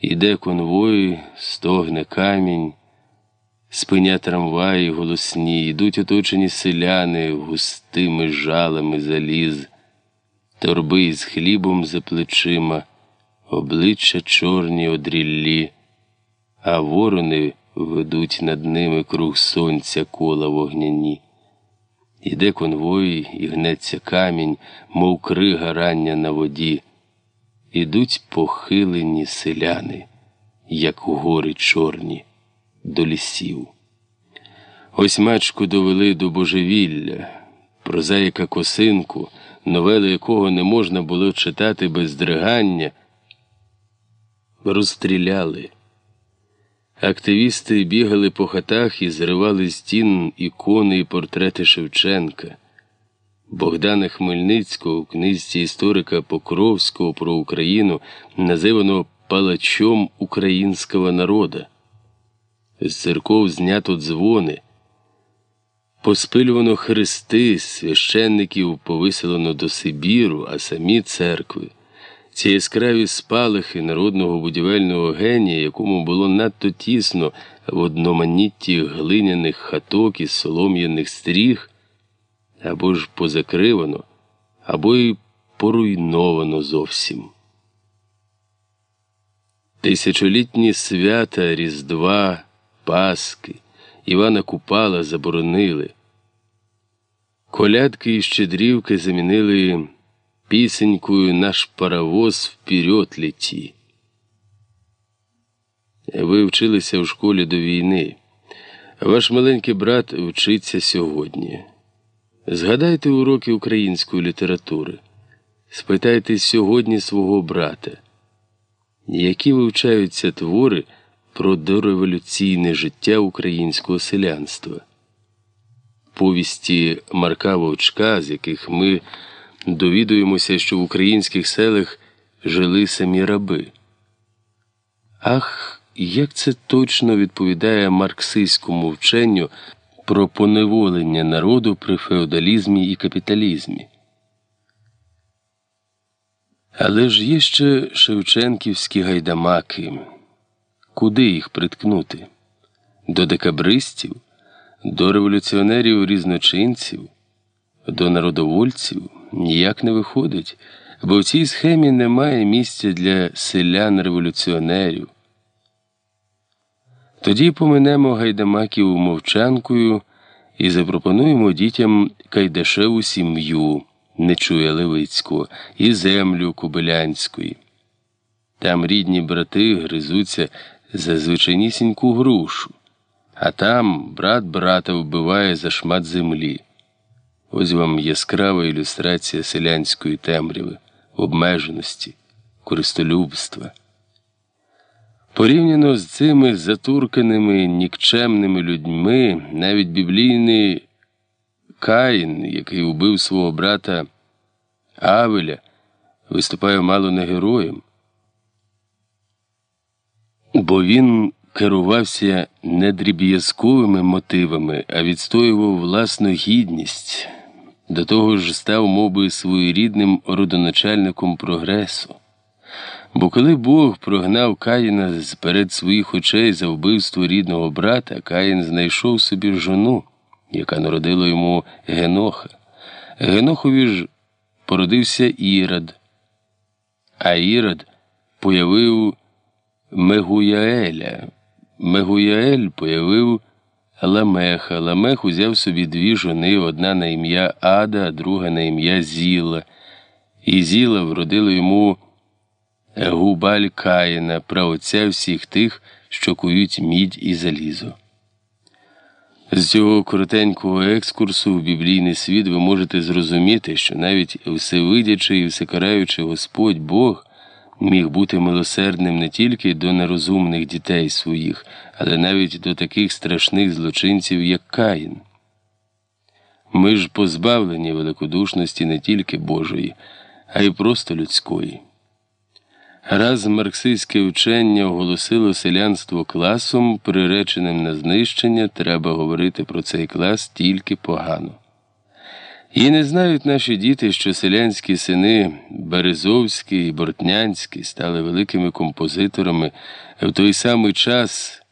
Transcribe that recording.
Іде конвой, стогне камінь, спиня трамваї голосні, йдуть оточені селяни густими жалами заліз, торби із хлібом за плечима, обличчя чорні одріллі, а ворони ведуть над ними круг сонця кола вогняні. Іде конвой і гнеться камінь, мов крига рання на воді. Ідуть похилені селяни, як гори чорні, до лісів. Ось мачку довели до божевілля, прозаїка косинку, новели якого не можна було читати без дригання, розстріляли. Активісти бігали по хатах і зривали з стін ікони і портрети Шевченка. Богдана Хмельницького в книжці історика Покровського про Україну називано палачом українського народа. З церков знято дзвони, поспилювано хрести, священників повиселено до Сибіру, а самі церкви. Ці яскраві спалахи народного будівельного генія, якому було надто тісно в одноманітті глиняних хаток і солом'яних стріг, або ж позакривано, або й поруйновано зовсім. Тисячолітні свята Різдва, Паски, Івана Купала заборонили. Колядки і щедрівки замінили пісенькою наш паровоз вперед леті. Ви вчилися в школі до війни. Ваш маленький брат вчиться сьогодні. Згадайте уроки української літератури. Спитайте сьогодні свого брата, які вивчаються твори про дореволюційне життя українського селянства, повісті Марка Вовчка, з яких ми довідуємося, що в українських селах жили самі раби. Ах, як це точно відповідає марксистському вченню про поневолення народу при феодалізмі і капіталізмі. Але ж є ще шевченківські гайдамаки. Куди їх приткнути? До декабристів, до революціонерів різночинців, до народовольців ніяк не виходить, бо в цій схемі немає місця для селян-революціонерів. Тоді поминемо гайдамаків мовчанкою і запропонуємо дітям Кайдашеву сім'ю, Нечуя Левицького, і землю Кобилянської. Там рідні брати гризуться за звичайнісіньку грушу, а там брат брата вбиває за шмат землі. Ось вам яскрава ілюстрація селянської темряви, обмеженості, користолюбства. Порівняно з цими затурканими нікчемними людьми, навіть біблійний Каїн, який убив свого брата Авеля, виступає мало не героєм, бо він керувався не дріб'язковими мотивами, а відстоював власну гідність, до того ж став мов би, своєрідним родоначальником прогресу. Бо коли Бог прогнав Каїна з перед своїх очей за вбивство рідного брата, Каїн знайшов собі жону, яка народила йому Геноха. Генохові ж породився Ірод, а Ірод появив Мегуяеля. Мегуяель появив Ламеха. Ламех узяв собі дві жони, одна на ім'я Ада, а друга на ім'я Зіла. І Зіла вродила йому. Губаль Каїна, праотця всіх тих, що кують мідь і залізо. З цього коротенького екскурсу в біблійний світ ви можете зрозуміти, що навіть всевидячий і всекараючий Господь Бог міг бути милосердним не тільки до нерозумних дітей своїх, але навіть до таких страшних злочинців, як Каїн. Ми ж позбавлені великодушності не тільки Божої, а й просто людської. Раз марксистське вчення оголосило селянство класом, приреченим на знищення, треба говорити про цей клас тільки погано. І не знають наші діти, що селянські сини Березовський і Бортнянський стали великими композиторами в той самий час.